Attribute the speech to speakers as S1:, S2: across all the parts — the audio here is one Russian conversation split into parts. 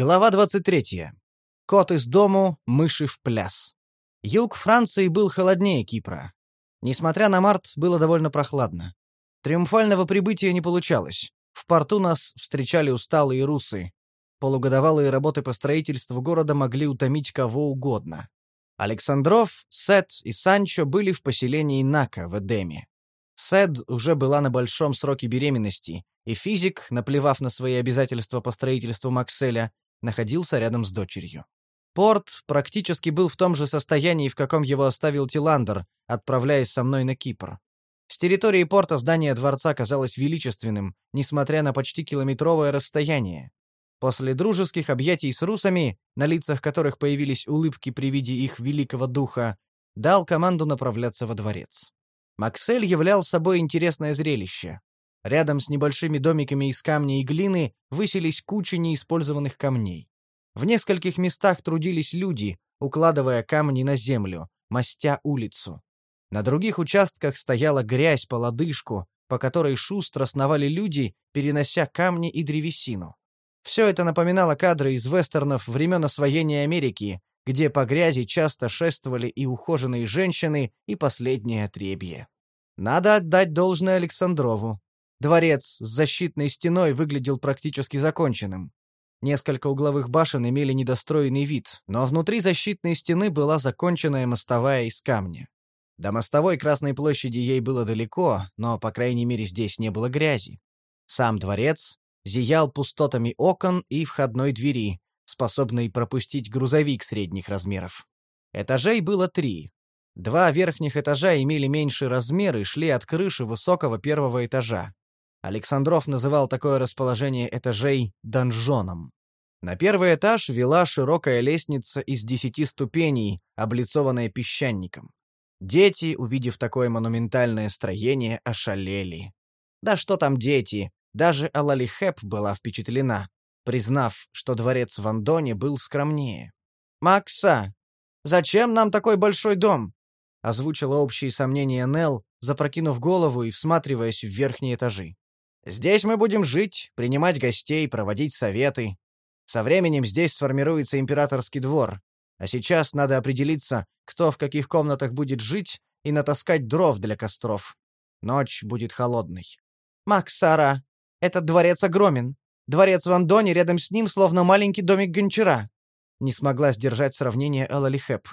S1: Глава 23. Кот из дому, мыши в пляс. Юг Франции был холоднее Кипра. Несмотря на март, было довольно прохладно. Триумфального прибытия не получалось. В порту нас встречали усталые русы. Полугодовалые работы по строительству города могли утомить кого угодно. Александров, Сет и Санчо были в поселении Нака в Эдеме. Сет уже была на большом сроке беременности, и физик, наплевав на свои обязательства по строительству Макселя, находился рядом с дочерью. Порт практически был в том же состоянии, в каком его оставил Тиландер, отправляясь со мной на Кипр. С территории порта здание дворца казалось величественным, несмотря на почти километровое расстояние. После дружеских объятий с русами, на лицах которых появились улыбки при виде их великого духа, дал команду направляться во дворец. Максель являл собой интересное зрелище. Рядом с небольшими домиками из камня и глины высились кучи неиспользованных камней. В нескольких местах трудились люди, укладывая камни на землю, мостя улицу. На других участках стояла грязь по лодыжку, по которой шустро сновали люди, перенося камни и древесину. Все это напоминало кадры из вестернов времен освоения Америки, где по грязи часто шествовали и ухоженные женщины, и последнее отребье. Надо отдать должное Александрову. Дворец с защитной стеной выглядел практически законченным. Несколько угловых башен имели недостроенный вид, но внутри защитной стены была законченная мостовая из камня. До мостовой Красной площади ей было далеко, но, по крайней мере, здесь не было грязи. Сам дворец зиял пустотами окон и входной двери, способной пропустить грузовик средних размеров. Этажей было три. Два верхних этажа имели меньший размер и шли от крыши высокого первого этажа. Александров называл такое расположение этажей донжоном. На первый этаж вела широкая лестница из десяти ступеней, облицованная песчаником. Дети, увидев такое монументальное строение, ошалели. Да что там дети, даже Алалихеп была впечатлена, признав, что дворец в Андоне был скромнее. «Макса, зачем нам такой большой дом?» озвучила общие сомнения Нел, запрокинув голову и всматриваясь в верхние этажи. Здесь мы будем жить, принимать гостей, проводить советы. Со временем здесь сформируется императорский двор. А сейчас надо определиться, кто в каких комнатах будет жить, и натаскать дров для костров. Ночь будет холодной. «Максара, этот дворец огромен. Дворец в Андоне рядом с ним словно маленький домик гончара». Не смогла сдержать сравнение Элла Лихеп.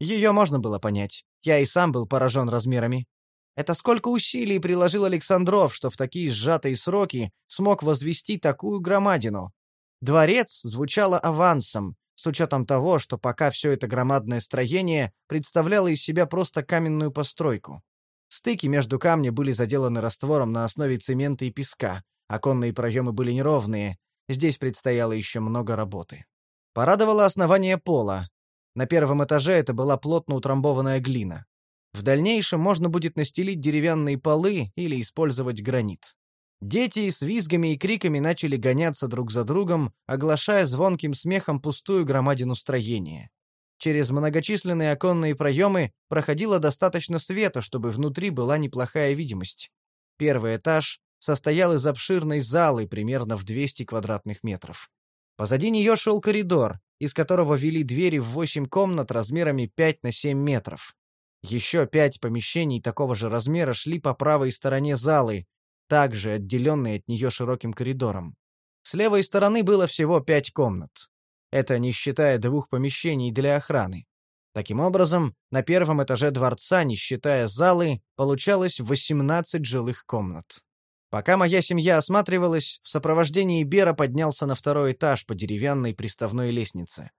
S1: Ее можно было понять. Я и сам был поражен размерами. Это сколько усилий приложил Александров, что в такие сжатые сроки смог возвести такую громадину. Дворец звучало авансом, с учетом того, что пока все это громадное строение представляло из себя просто каменную постройку. Стыки между камня были заделаны раствором на основе цемента и песка, оконные проемы были неровные, здесь предстояло еще много работы. Порадовало основание пола. На первом этаже это была плотно утрамбованная глина. В дальнейшем можно будет настелить деревянные полы или использовать гранит. Дети с визгами и криками начали гоняться друг за другом, оглашая звонким смехом пустую громадину строения. Через многочисленные оконные проемы проходило достаточно света, чтобы внутри была неплохая видимость. Первый этаж состоял из обширной залы примерно в 200 квадратных метров. Позади нее шел коридор, из которого вели двери в 8 комнат размерами 5 на 7 метров. Еще пять помещений такого же размера шли по правой стороне залы, также отделенные от нее широким коридором. С левой стороны было всего пять комнат. Это не считая двух помещений для охраны. Таким образом, на первом этаже дворца, не считая залы, получалось 18 жилых комнат. Пока моя семья осматривалась, в сопровождении Бера поднялся на второй этаж по деревянной приставной лестнице.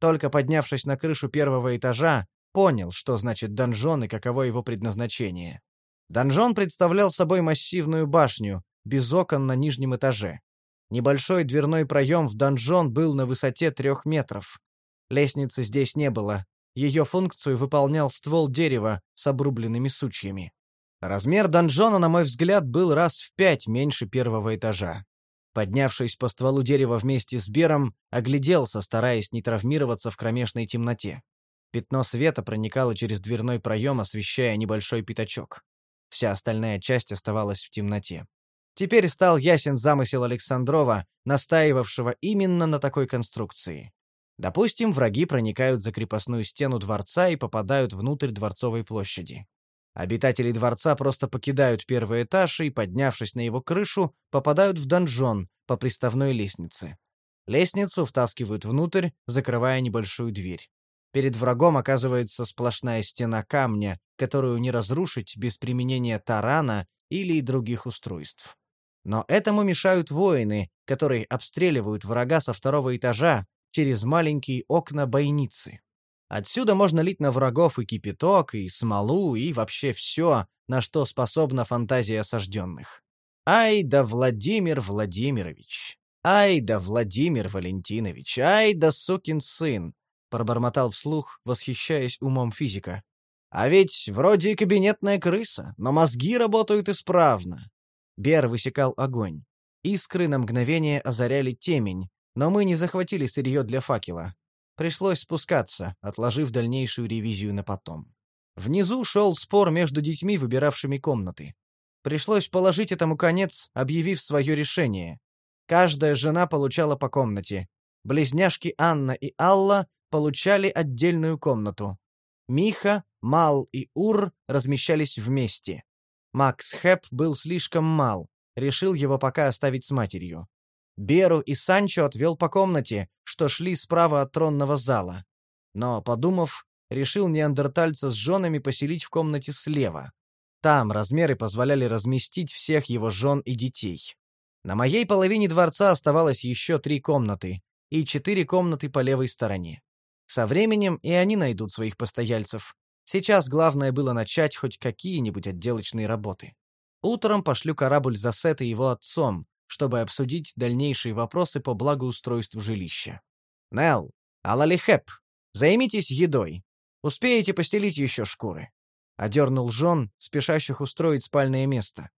S1: Только поднявшись на крышу первого этажа, понял, что значит донжон и каково его предназначение. Донжон представлял собой массивную башню, без окон на нижнем этаже. Небольшой дверной проем в донжон был на высоте трех метров. Лестницы здесь не было. Ее функцию выполнял ствол дерева с обрубленными сучьями. Размер донжона, на мой взгляд, был раз в пять меньше первого этажа. Поднявшись по стволу дерева вместе с Бером, огляделся, стараясь не травмироваться в кромешной темноте. Пятно света проникало через дверной проем, освещая небольшой пятачок. Вся остальная часть оставалась в темноте. Теперь стал ясен замысел Александрова, настаивавшего именно на такой конструкции. Допустим, враги проникают за крепостную стену дворца и попадают внутрь дворцовой площади. Обитатели дворца просто покидают первый этаж и, поднявшись на его крышу, попадают в донжон по приставной лестнице. Лестницу втаскивают внутрь, закрывая небольшую дверь. Перед врагом оказывается сплошная стена камня, которую не разрушить без применения тарана или других устройств. Но этому мешают воины, которые обстреливают врага со второго этажа через маленькие окна бойницы. Отсюда можно лить на врагов и кипяток, и смолу, и вообще все, на что способна фантазия осажденных. Ай да Владимир Владимирович! Ай да Владимир Валентинович! Ай да сукин сын! Пробормотал вслух, восхищаясь умом физика. А ведь вроде и кабинетная крыса, но мозги работают исправно. Бер высекал огонь. Искры на мгновение озаряли темень, но мы не захватили сырье для факела. Пришлось спускаться, отложив дальнейшую ревизию на потом. Внизу шел спор между детьми, выбиравшими комнаты. Пришлось положить этому конец, объявив свое решение. Каждая жена получала по комнате. Близняшки Анна и Алла получали отдельную комнату. Миха, Мал и Ур размещались вместе. Макс Хэп был слишком мал, решил его пока оставить с матерью. Беру и Санчо отвел по комнате, что шли справа от тронного зала. Но, подумав, решил неандертальца с женами поселить в комнате слева. Там размеры позволяли разместить всех его жен и детей. На моей половине дворца оставалось еще три комнаты и четыре комнаты по левой стороне. Со временем и они найдут своих постояльцев. Сейчас главное было начать хоть какие-нибудь отделочные работы. Утром пошлю корабль за Сет и его отцом, чтобы обсудить дальнейшие вопросы по благоустройству жилища. Нел, Алалихеп, займитесь едой. Успеете постелить еще шкуры. Одернул жен, спешащих устроить спальное место.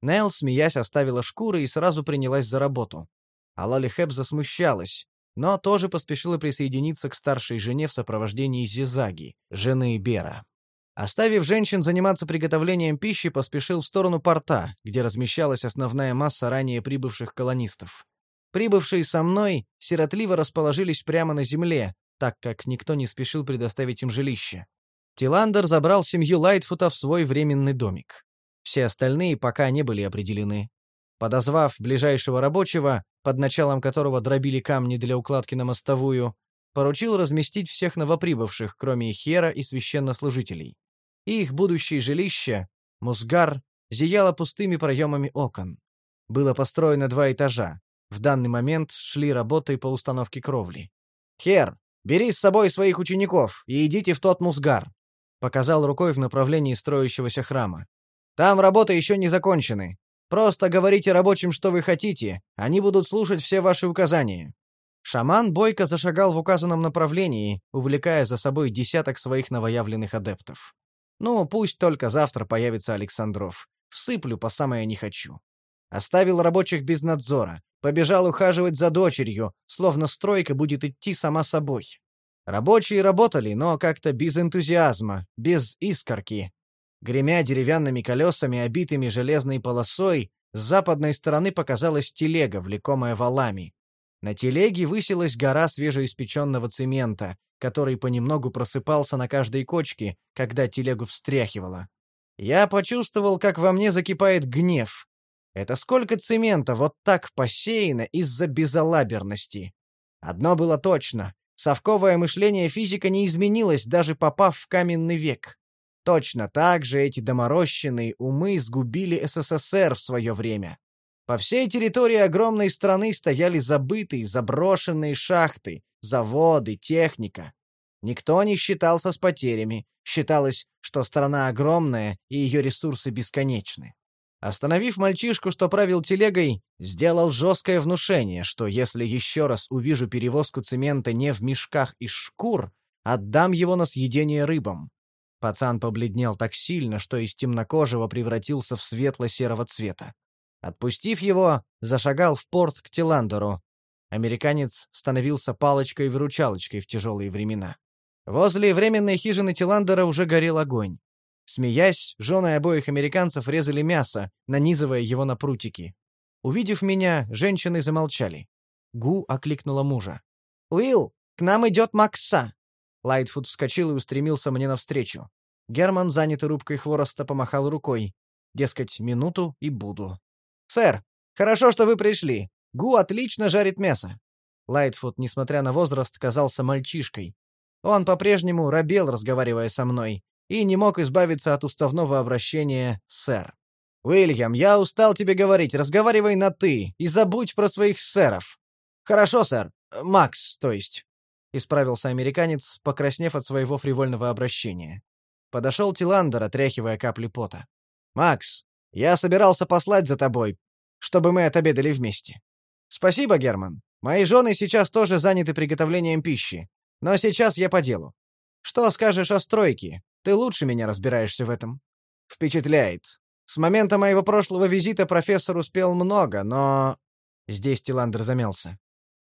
S1: Нел, смеясь, оставила шкуры и сразу принялась за работу. Алалихеп засмущалась, но тоже поспешила присоединиться к старшей жене в сопровождении Зизаги, жены Бера. Оставив женщин заниматься приготовлением пищи, поспешил в сторону порта, где размещалась основная масса ранее прибывших колонистов. Прибывшие со мной сиротливо расположились прямо на земле, так как никто не спешил предоставить им жилище. Тиландер забрал семью Лайтфута в свой временный домик. Все остальные пока не были определены. Подозвав ближайшего рабочего, под началом которого дробили камни для укладки на мостовую, поручил разместить всех новоприбывших, кроме Хера и священнослужителей. Их будущее жилище, Мусгар, зияло пустыми проемами окон. Было построено два этажа. В данный момент шли работы по установке кровли. «Хер, бери с собой своих учеников и идите в тот Мусгар», — показал рукой в направлении строящегося храма. «Там работы еще не закончены. Просто говорите рабочим, что вы хотите, они будут слушать все ваши указания». Шаман бойко зашагал в указанном направлении, увлекая за собой десяток своих новоявленных адептов. «Ну, пусть только завтра появится Александров. Всыплю по самое не хочу». Оставил рабочих без надзора, побежал ухаживать за дочерью, словно стройка будет идти сама собой. Рабочие работали, но как-то без энтузиазма, без искорки, Гремя деревянными колесами, обитыми железной полосой, с западной стороны показалась телега, влекомая валами. На телеге высилась гора свежеиспеченного цемента, который понемногу просыпался на каждой кочке, когда телегу встряхивало. Я почувствовал, как во мне закипает гнев. Это сколько цемента вот так посеяно из-за безалаберности. Одно было точно. Совковое мышление физика не изменилось, даже попав в каменный век. Точно так же эти доморощенные умы сгубили СССР в свое время. По всей территории огромной страны стояли забытые, заброшенные шахты, заводы, техника. Никто не считался с потерями. Считалось, что страна огромная и ее ресурсы бесконечны. Остановив мальчишку, что правил телегой, сделал жесткое внушение, что если еще раз увижу перевозку цемента не в мешках из шкур, отдам его на съедение рыбам. Пацан побледнел так сильно, что из темнокожего превратился в светло-серого цвета. Отпустив его, зашагал в порт к Тиландеру. Американец становился палочкой-выручалочкой в тяжелые времена. Возле временной хижины Тиландера уже горел огонь. Смеясь, жены обоих американцев резали мясо, нанизывая его на прутики. Увидев меня, женщины замолчали. Гу окликнула мужа. «Уилл, к нам идет Макса!» Лайтфуд вскочил и устремился мне навстречу. Герман, занятый рубкой хвороста, помахал рукой. Дескать, минуту и буду. «Сэр, хорошо, что вы пришли. Гу отлично жарит мясо». Лайтфуд, несмотря на возраст, казался мальчишкой. Он по-прежнему робел, разговаривая со мной, и не мог избавиться от уставного обращения «сэр». «Уильям, я устал тебе говорить, разговаривай на «ты» и забудь про своих сэров». «Хорошо, сэр. Макс, то есть», — исправился американец, покраснев от своего фривольного обращения. Подошел Тиландер, отряхивая капли пота. «Макс, я собирался послать за тобой, чтобы мы отобедали вместе». «Спасибо, Герман. Мои жены сейчас тоже заняты приготовлением пищи. Но сейчас я по делу. Что скажешь о стройке? Ты лучше меня разбираешься в этом». «Впечатляет. С момента моего прошлого визита профессор успел много, но...» Здесь Тиландер замялся.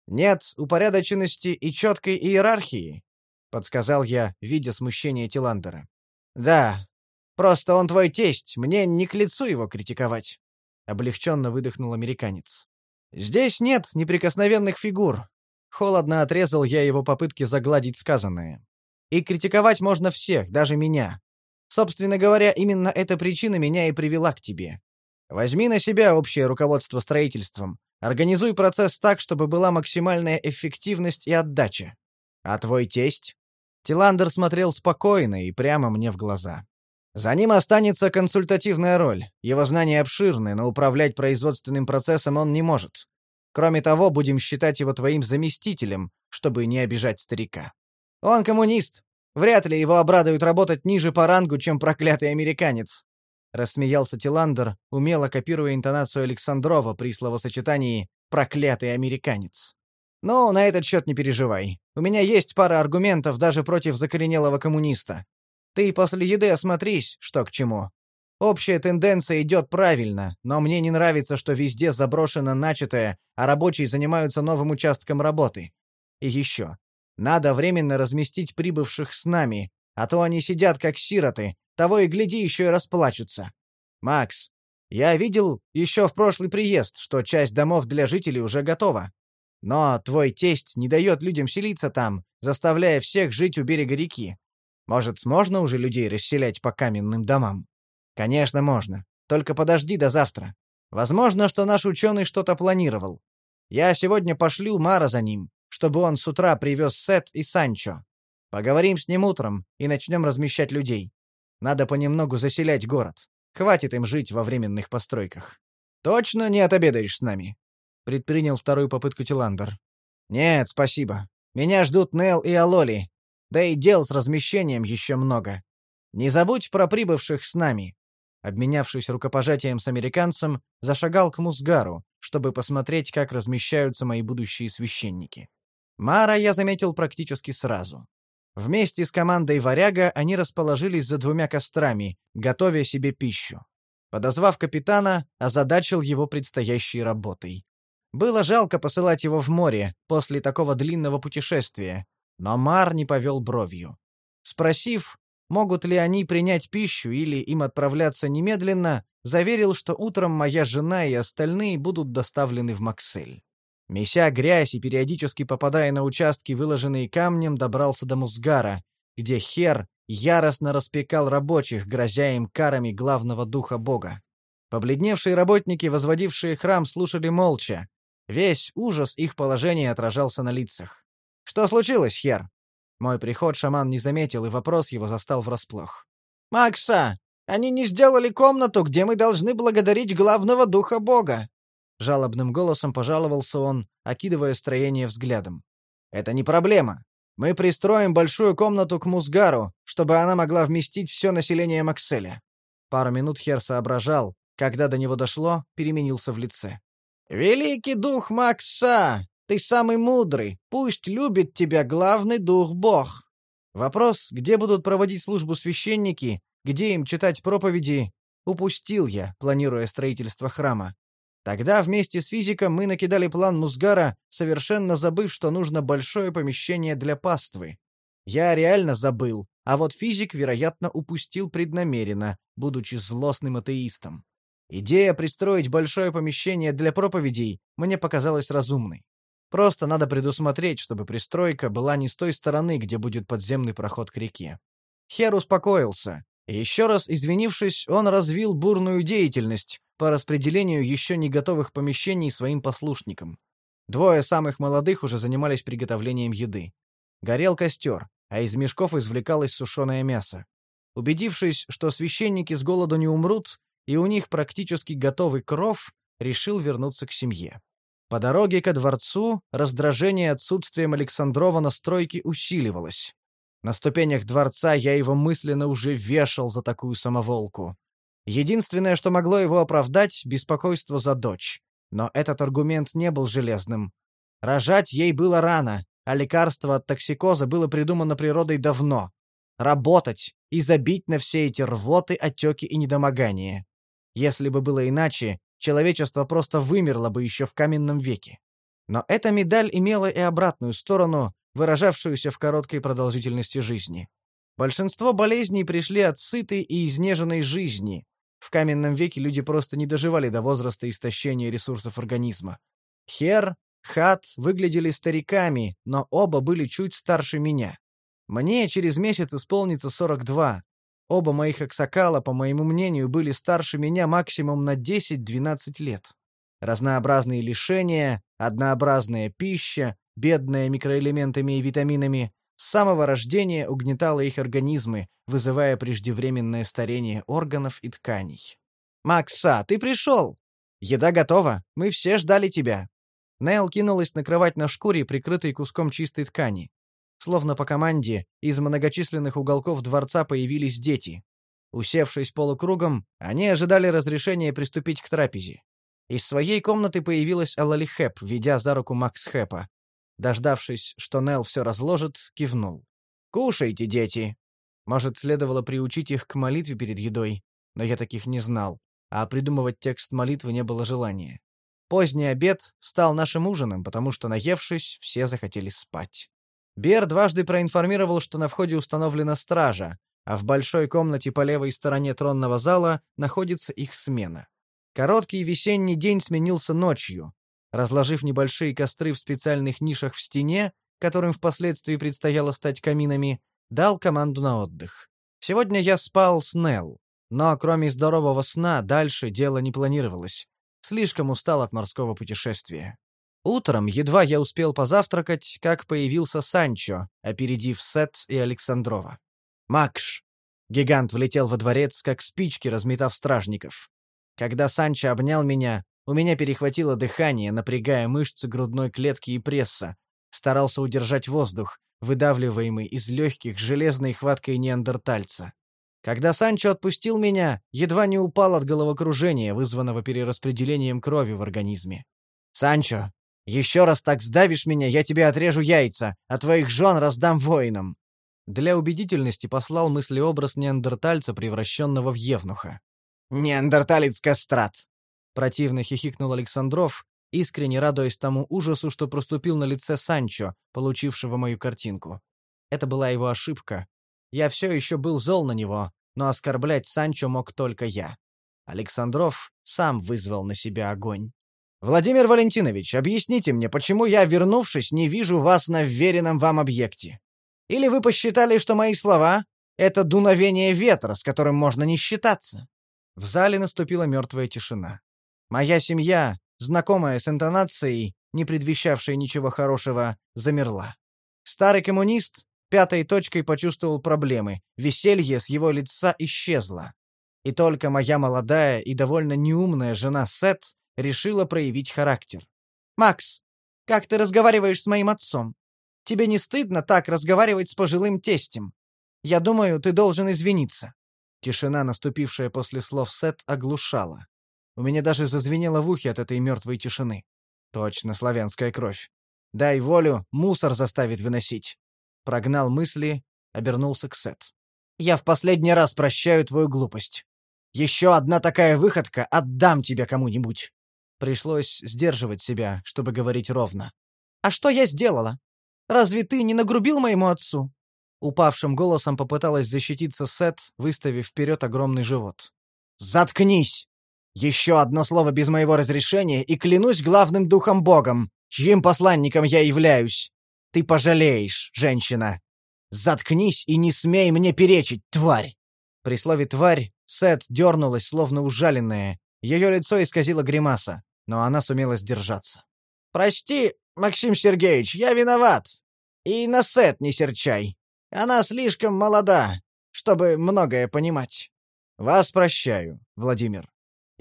S1: «Нет упорядоченности и четкой иерархии», — подсказал я, видя смущение Тиландера. «Да, просто он твой тесть, мне не к лицу его критиковать», — облегченно выдохнул американец. «Здесь нет неприкосновенных фигур», — холодно отрезал я его попытки загладить сказанное. «И критиковать можно всех, даже меня. Собственно говоря, именно эта причина меня и привела к тебе. Возьми на себя общее руководство строительством, Организуй процесс так, чтобы была максимальная эффективность и отдача. А твой тесть? Тиландер смотрел спокойно и прямо мне в глаза. За ним останется консультативная роль. Его знания обширны, но управлять производственным процессом он не может. Кроме того, будем считать его твоим заместителем, чтобы не обижать старика. Он коммунист. Вряд ли его обрадует работать ниже по рангу, чем проклятый американец. — рассмеялся Тиландер, умело копируя интонацию Александрова при словосочетании «проклятый американец». «Ну, на этот счет не переживай. У меня есть пара аргументов даже против закоренелого коммуниста. Ты после еды осмотрись, что к чему. Общая тенденция идет правильно, но мне не нравится, что везде заброшено начатое, а рабочие занимаются новым участком работы. И еще. Надо временно разместить прибывших с нами, а то они сидят как сироты, того и гляди, еще и расплачутся. Макс, я видел еще в прошлый приезд, что часть домов для жителей уже готова. Но твой тесть не дает людям селиться там, заставляя всех жить у берега реки. Может, можно уже людей расселять по каменным домам? Конечно, можно. Только подожди до завтра. Возможно, что наш ученый что-то планировал. Я сегодня пошлю Мара за ним, чтобы он с утра привез Сет и Санчо. Поговорим с ним утром и начнем размещать людей. Надо понемногу заселять город. Хватит им жить во временных постройках. Точно не отобедаешь с нами? Предпринял вторую попытку Тиландер. Нет, спасибо. Меня ждут Нел и Алоли. Да и дел с размещением еще много. Не забудь про прибывших с нами. Обменявшись рукопожатием с американцем, зашагал к Мусгару, чтобы посмотреть, как размещаются мои будущие священники. Мара я заметил практически сразу. Вместе с командой «Варяга» они расположились за двумя кострами, готовя себе пищу. Подозвав капитана, озадачил его предстоящей работой. Было жалко посылать его в море после такого длинного путешествия, но Мар не повел бровью. Спросив, могут ли они принять пищу или им отправляться немедленно, заверил, что утром моя жена и остальные будут доставлены в Максель. Меся грязь и периодически попадая на участки, выложенные камнем, добрался до Музгара, где Хер яростно распекал рабочих, грозя им карами главного духа бога. Побледневшие работники, возводившие храм, слушали молча. Весь ужас их положения отражался на лицах. «Что случилось, Хер?» Мой приход шаман не заметил, и вопрос его застал врасплох. «Макса, они не сделали комнату, где мы должны благодарить главного духа бога. Жалобным голосом пожаловался он, окидывая строение взглядом. «Это не проблема. Мы пристроим большую комнату к Музгару, чтобы она могла вместить все население Макселя». Пару минут Хер соображал, когда до него дошло, переменился в лице. «Великий дух Макса! Ты самый мудрый! Пусть любит тебя главный дух-бог!» Вопрос, где будут проводить службу священники, где им читать проповеди, упустил я, планируя строительство храма. Тогда вместе с физиком мы накидали план Музгара, совершенно забыв, что нужно большое помещение для паствы. Я реально забыл, а вот физик, вероятно, упустил преднамеренно, будучи злостным атеистом. Идея пристроить большое помещение для проповедей мне показалась разумной. Просто надо предусмотреть, чтобы пристройка была не с той стороны, где будет подземный проход к реке. Хер успокоился, еще раз извинившись, он развил бурную деятельность по распределению еще не готовых помещений своим послушникам. Двое самых молодых уже занимались приготовлением еды. Горел костер, а из мешков извлекалось сушеное мясо. Убедившись, что священники с голоду не умрут, и у них практически готовый кров, решил вернуться к семье. По дороге ко дворцу раздражение отсутствием Александрова на стройке усиливалось. На ступенях дворца я его мысленно уже вешал за такую самоволку. Единственное, что могло его оправдать — беспокойство за дочь. Но этот аргумент не был железным. Рожать ей было рано, а лекарство от токсикоза было придумано природой давно. Работать и забить на все эти рвоты, отеки и недомогания. Если бы было иначе, человечество просто вымерло бы еще в каменном веке. Но эта медаль имела и обратную сторону, выражавшуюся в короткой продолжительности жизни. Большинство болезней пришли от сытой и изнеженной жизни. В каменном веке люди просто не доживали до возраста истощения ресурсов организма. Хер, Хат выглядели стариками, но оба были чуть старше меня. Мне через месяц исполнится 42, Оба моих аксакала, по моему мнению, были старше меня максимум на 10-12 лет. Разнообразные лишения, однообразная пища, бедная микроэлементами и витаминами, с самого рождения угнетала их организмы, вызывая преждевременное старение органов и тканей. «Макса, ты пришел! Еда готова, мы все ждали тебя!» Нейл кинулась на кровать на шкуре, прикрытой куском чистой ткани. Словно по команде, из многочисленных уголков дворца появились дети. Усевшись полукругом, они ожидали разрешения приступить к трапезе. Из своей комнаты появилась Алали Хэп, ведя за руку Макс Хэпа. Дождавшись, что Нел все разложит, кивнул. «Кушайте, дети!» Может, следовало приучить их к молитве перед едой, но я таких не знал, а придумывать текст молитвы не было желания. Поздний обед стал нашим ужином, потому что, наевшись, все захотели спать. Бер дважды проинформировал, что на входе установлена стража, а в большой комнате по левой стороне тронного зала находится их смена. Короткий весенний день сменился ночью. Разложив небольшие костры в специальных нишах в стене, которым впоследствии предстояло стать каминами, дал команду на отдых. Сегодня я спал с Нелл, но кроме здорового сна дальше дело не планировалось. Слишком устал от морского путешествия. Утром едва я успел позавтракать, как появился Санчо, опередив Сет и Александрова. «Макш!» Гигант влетел во дворец, как спички, разметав стражников. Когда Санчо обнял меня, у меня перехватило дыхание, напрягая мышцы грудной клетки и пресса. Старался удержать воздух, выдавливаемый из легких железной хваткой неандертальца. Когда Санчо отпустил меня, едва не упал от головокружения, вызванного перераспределением крови в организме. «Санчо, еще раз так сдавишь меня, я тебе отрежу яйца, а твоих жен раздам воинам». Для убедительности послал мыслеобраз неандертальца, превращенного в евнуха. «Неандерталец-кастрат!» Противно хихикнул Александров, искренне радуясь тому ужасу, что проступил на лице Санчо, получившего мою картинку. Это была его ошибка. Я все еще был зол на него, но оскорблять Санчо мог только я. Александров сам вызвал на себя огонь. «Владимир Валентинович, объясните мне, почему я, вернувшись, не вижу вас на вверенном вам объекте? Или вы посчитали, что мои слова — это дуновение ветра, с которым можно не считаться?» В зале наступила мертвая тишина. Моя семья, знакомая с интонацией, не предвещавшей ничего хорошего, замерла. Старый коммунист пятой точкой почувствовал проблемы, веселье с его лица исчезло. И только моя молодая и довольно неумная жена Сет решила проявить характер. «Макс, как ты разговариваешь с моим отцом? Тебе не стыдно так разговаривать с пожилым тестем? Я думаю, ты должен извиниться». Тишина, наступившая после слов Сет, оглушала. У меня даже зазвенело в ухе от этой мертвой тишины. Точно славянская кровь. Дай волю, мусор заставит выносить. Прогнал мысли, обернулся к Сет. Я в последний раз прощаю твою глупость. Еще одна такая выходка, отдам тебя кому-нибудь. Пришлось сдерживать себя, чтобы говорить ровно. «А что я сделала? Разве ты не нагрубил моему отцу?» Упавшим голосом попыталась защититься Сет, выставив вперед огромный живот. «Заткнись!» Еще одно слово без моего разрешения, и клянусь главным духом Богом, чьим посланником я являюсь. Ты пожалеешь, женщина. Заткнись и не смей мне перечить, тварь!» При слове «тварь» Сет дернулась, словно ужаленная. Ее лицо исказило гримаса, но она сумела сдержаться. «Прости, Максим Сергеевич, я виноват. И на Сет не серчай. Она слишком молода, чтобы многое понимать». «Вас прощаю, Владимир».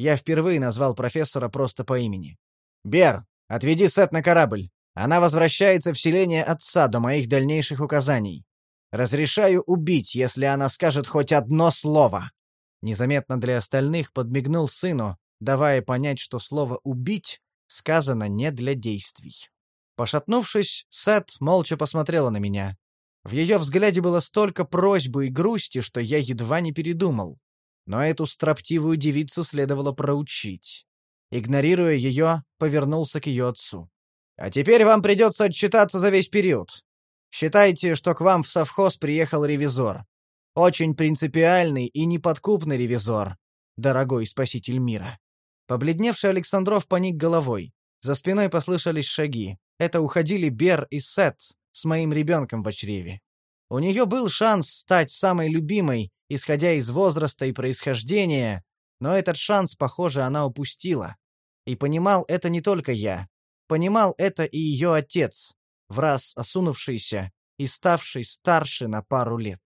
S1: Я впервые назвал профессора просто по имени. «Бер, отведи Сет на корабль. Она возвращается в селение отца до моих дальнейших указаний. Разрешаю убить, если она скажет хоть одно слово». Незаметно для остальных подмигнул сыну, давая понять, что слово «убить» сказано не для действий. Пошатнувшись, Сет молча посмотрела на меня. В ее взгляде было столько просьбы и грусти, что я едва не передумал. Но эту строптивую девицу следовало проучить. Игнорируя ее, повернулся к ее отцу. «А теперь вам придется отчитаться за весь период. Считайте, что к вам в совхоз приехал ревизор. Очень принципиальный и неподкупный ревизор, дорогой спаситель мира». Побледневший Александров поник головой. За спиной послышались шаги. Это уходили Бер и Сет с моим ребенком в чреве. У нее был шанс стать самой любимой, исходя из возраста и происхождения, но этот шанс, похоже, она упустила. И понимал это не только я. Понимал это и ее отец, в раз осунувшийся и ставший старше на пару лет.